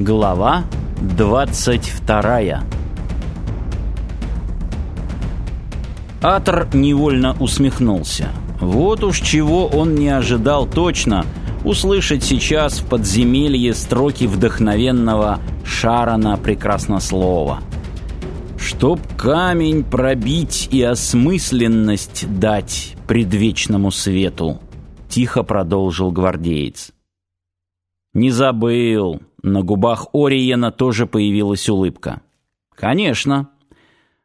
Глава 22 Атор невольно усмехнулся. Вот уж чего он не ожидал точно услышать сейчас в подземелье строки вдохновенного Шарана Прекраснослова. «Чтоб камень пробить и осмысленность дать предвечному свету», — тихо продолжил гвардеец. «Не забыл». На губах Ориена тоже появилась улыбка. «Конечно».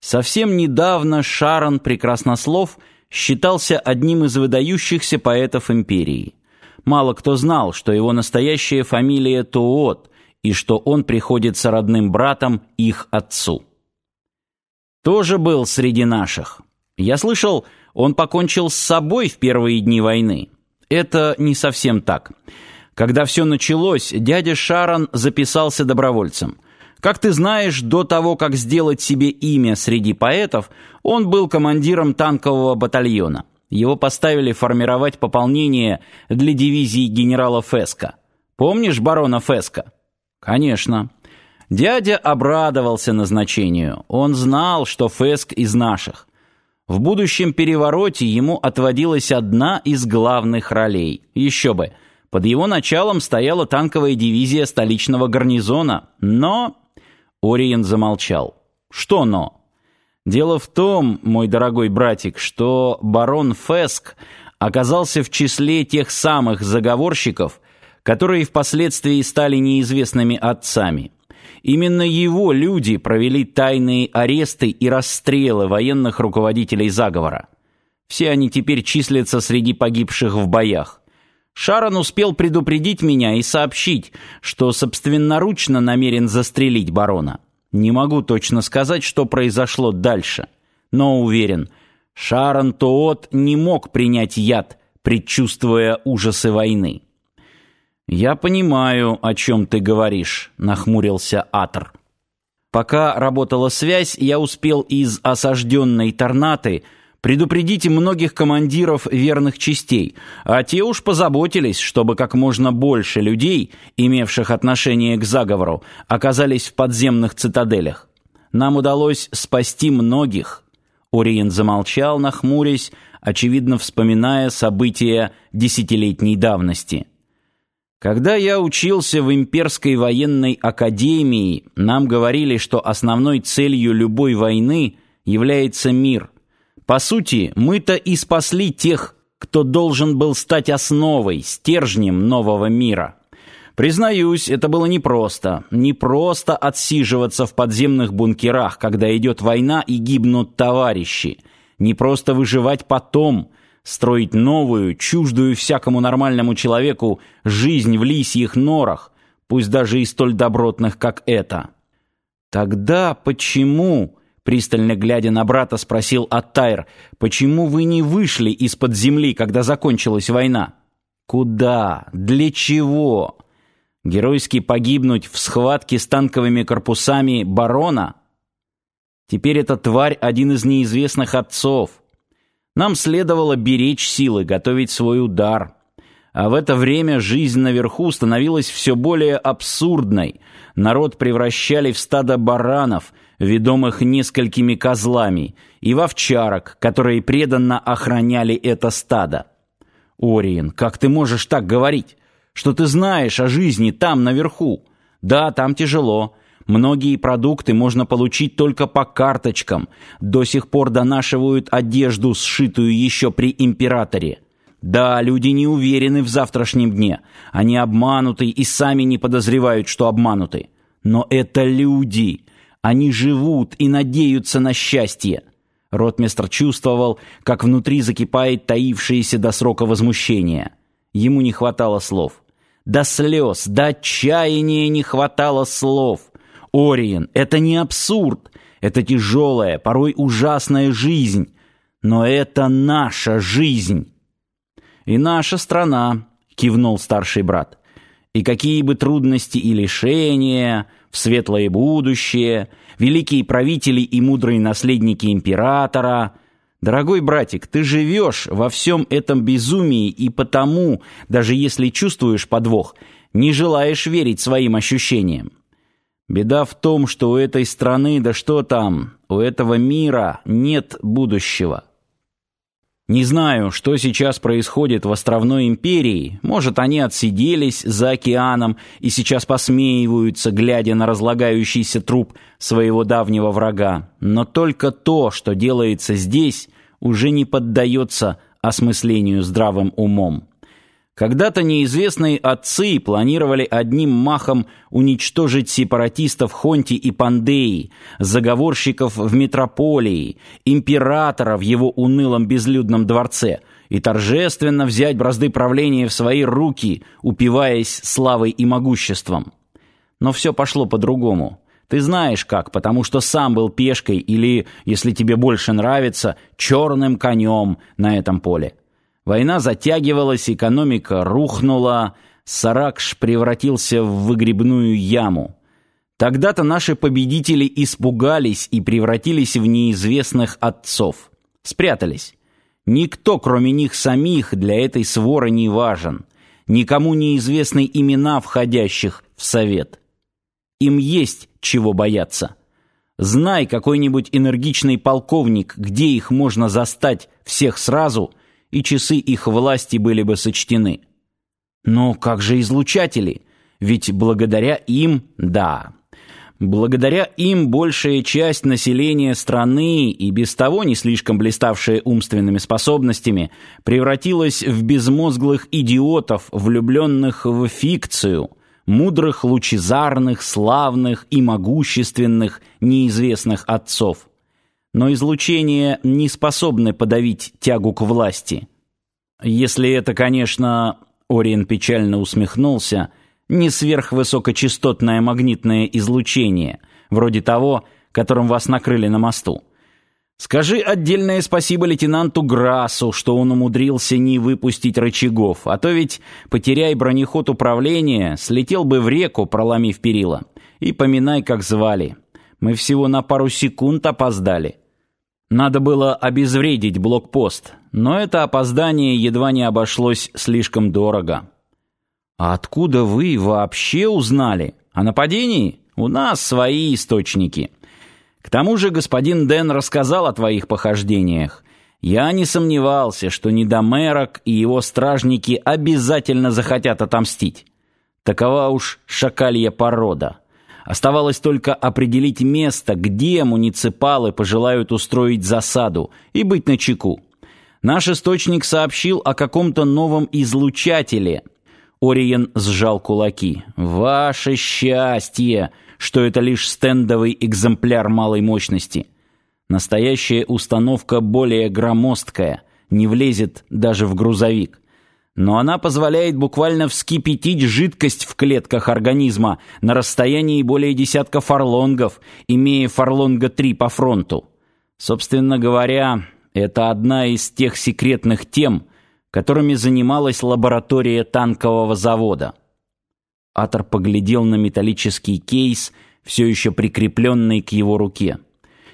Совсем недавно Шарон Прекраснослов считался одним из выдающихся поэтов империи. Мало кто знал, что его настоящая фамилия Туот и что он приходится родным братом их отцу. Тоже был среди наших. Я слышал, он покончил с собой в первые дни войны. Это не совсем так. Когда все началось, дядя Шарон записался добровольцем. Как ты знаешь, до того, как сделать себе имя среди поэтов, он был командиром танкового батальона. Его поставили формировать пополнение для дивизии генерала Феска. Помнишь барона Феска? Конечно. Дядя обрадовался назначению. Он знал, что Феск из наших. В будущем перевороте ему отводилась одна из главных ролей. Еще бы – под его началом стояла танковая дивизия столичного гарнизона, но... Ориен замолчал. Что «но»? Дело в том, мой дорогой братик, что барон Феск оказался в числе тех самых заговорщиков, которые впоследствии стали неизвестными отцами. Именно его люди провели тайные аресты и расстрелы военных руководителей заговора. Все они теперь числятся среди погибших в боях. Шарон успел предупредить меня и сообщить, что собственноручно намерен застрелить барона. Не могу точно сказать, что произошло дальше, но уверен, Шарон Тоот не мог принять яд, предчувствуя ужасы войны. «Я понимаю, о чем ты говоришь», — нахмурился Атр. Пока работала связь, я успел из осажденной Торнаты — Предупредите многих командиров верных частей, а те уж позаботились, чтобы как можно больше людей, имевших отношение к заговору, оказались в подземных цитаделях. Нам удалось спасти многих. Ориен замолчал, нахмурясь, очевидно вспоминая события десятилетней давности. Когда я учился в имперской военной академии, нам говорили, что основной целью любой войны является мир – по сути, мы-то и спасли тех, кто должен был стать основой, стержнем нового мира. Признаюсь, это было непросто. Непросто отсиживаться в подземных бункерах, когда идет война и гибнут товарищи. Непросто выживать потом, строить новую, чуждую всякому нормальному человеку жизнь в лисьих норах, пусть даже и столь добротных, как это. Тогда почему Пристально глядя на брата, спросил Аттайр, «Почему вы не вышли из-под земли, когда закончилась война?» «Куда? Для чего?» «Геройски погибнуть в схватке с танковыми корпусами барона?» «Теперь эта тварь — один из неизвестных отцов. Нам следовало беречь силы, готовить свой удар». А в это время жизнь наверху становилась все более абсурдной. Народ превращали в стадо баранов, ведомых несколькими козлами, и в овчарок, которые преданно охраняли это стадо. Ориен, как ты можешь так говорить? Что ты знаешь о жизни там, наверху? Да, там тяжело. Многие продукты можно получить только по карточкам. До сих пор донашивают одежду, сшитую еще при императоре. Да, люди не уверены в завтрашнем дне. Они обмануты и сами не подозревают, что обмануты. Но это люди. Они живут и надеются на счастье. Ротмистр чувствовал, как внутри закипает таившееся до срока возмущение. Ему не хватало слов. До слез, до отчаяния не хватало слов. Ориен, это не абсурд. Это тяжелая, порой ужасная жизнь. Но это наша жизнь. «И наша страна», — кивнул старший брат. «И какие бы трудности и лишения в светлое будущее, великие правители и мудрые наследники императора...» Дорогой братик, ты живешь во всем этом безумии и потому, даже если чувствуешь подвох, не желаешь верить своим ощущениям. Беда в том, что у этой страны, да что там, у этого мира нет будущего. Не знаю, что сейчас происходит в островной империи. Может, они отсиделись за океаном и сейчас посмеиваются, глядя на разлагающийся труп своего давнего врага. Но только то, что делается здесь, уже не поддается осмыслению здравым умом. Когда-то неизвестные отцы планировали одним махом уничтожить сепаратистов Хонти и Пандеи, заговорщиков в метрополии, императора в его унылом безлюдном дворце и торжественно взять бразды правления в свои руки, упиваясь славой и могуществом. Но все пошло по-другому. Ты знаешь как, потому что сам был пешкой или, если тебе больше нравится, черным конем на этом поле. Война затягивалась, экономика рухнула, Саракш превратился в выгребную яму. Тогда-то наши победители испугались и превратились в неизвестных отцов. Спрятались. Никто, кроме них самих, для этой своры не важен. Никому не известны имена входящих в совет. Им есть чего бояться. Знай какой-нибудь энергичный полковник, где их можно застать всех сразу – и часы их власти были бы сочтены. Но как же излучатели? Ведь благодаря им, да, благодаря им большая часть населения страны и без того не слишком блиставшая умственными способностями превратилась в безмозглых идиотов, влюбленных в фикцию, мудрых, лучезарных, славных и могущественных неизвестных отцов но излучение не способны подавить тягу к власти. Если это, конечно, Ориен печально усмехнулся, не сверхвысокочастотное магнитное излучение, вроде того, которым вас накрыли на мосту. Скажи отдельное спасибо лейтенанту Грасу, что он умудрился не выпустить рычагов, а то ведь, потеряй бронеход управления, слетел бы в реку, проломив перила. И поминай, как звали. Мы всего на пару секунд опоздали. Надо было обезвредить блокпост, но это опоздание едва не обошлось слишком дорого. А откуда вы вообще узнали? О нападении? У нас свои источники. К тому же господин Дэн рассказал о твоих похождениях. Я не сомневался, что Недомерок и его стражники обязательно захотят отомстить. Такова уж шакалья порода. Оставалось только определить место, где муниципалы пожелают устроить засаду, и быть начеку. Наш источник сообщил о каком-то новом излучателе. Ориен сжал кулаки. «Ваше счастье, что это лишь стендовый экземпляр малой мощности. Настоящая установка более громоздкая, не влезет даже в грузовик но она позволяет буквально вскипятить жидкость в клетках организма на расстоянии более десятка фарлонгов, имея фарлонга-3 по фронту. Собственно говоря, это одна из тех секретных тем, которыми занималась лаборатория танкового завода. Атор поглядел на металлический кейс, все еще прикрепленный к его руке.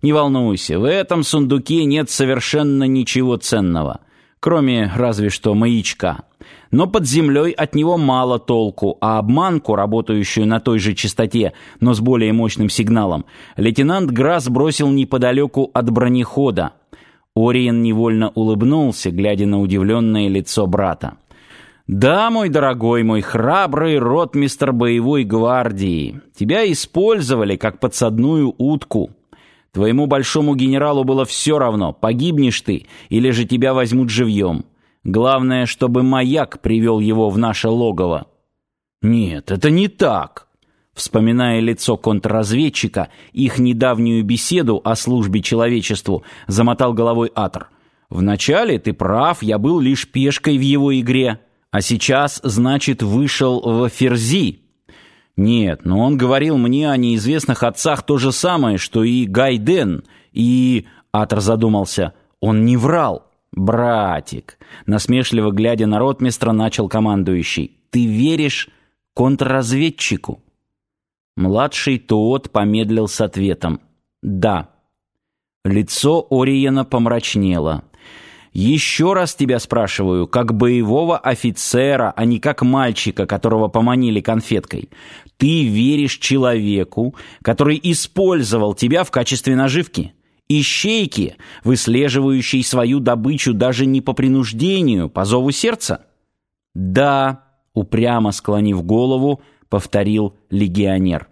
«Не волнуйся, в этом сундуке нет совершенно ничего ценного» кроме разве что маячка. Но под землей от него мало толку, а обманку, работающую на той же частоте, но с более мощным сигналом, лейтенант Грасс бросил неподалеку от бронехода. Ориен невольно улыбнулся, глядя на удивленное лицо брата. «Да, мой дорогой, мой храбрый ротмистр боевой гвардии, тебя использовали как подсадную утку». Твоему большому генералу было все равно, погибнешь ты или же тебя возьмут живьем. Главное, чтобы маяк привел его в наше логово. Нет, это не так. Вспоминая лицо контрразведчика, их недавнюю беседу о службе человечеству, замотал головой Атр. Вначале ты прав, я был лишь пешкой в его игре, а сейчас, значит, вышел в Ферзи. Нет, но он говорил мне о неизвестных отцах то же самое, что и Гайден, и... Атор задумался. Он не врал. Братик, насмешливо глядя на ротмистра, начал командующий. Ты веришь контрразведчику? Младший Туот помедлил с ответом. Да. Лицо Ориена помрачнело. Еще раз тебя спрашиваю, как боевого офицера, а не как мальчика, которого поманили конфеткой. Ты веришь человеку, который использовал тебя в качестве наживки? Ищейки, выслеживающей свою добычу даже не по принуждению, по зову сердца? Да, упрямо склонив голову, повторил легионер.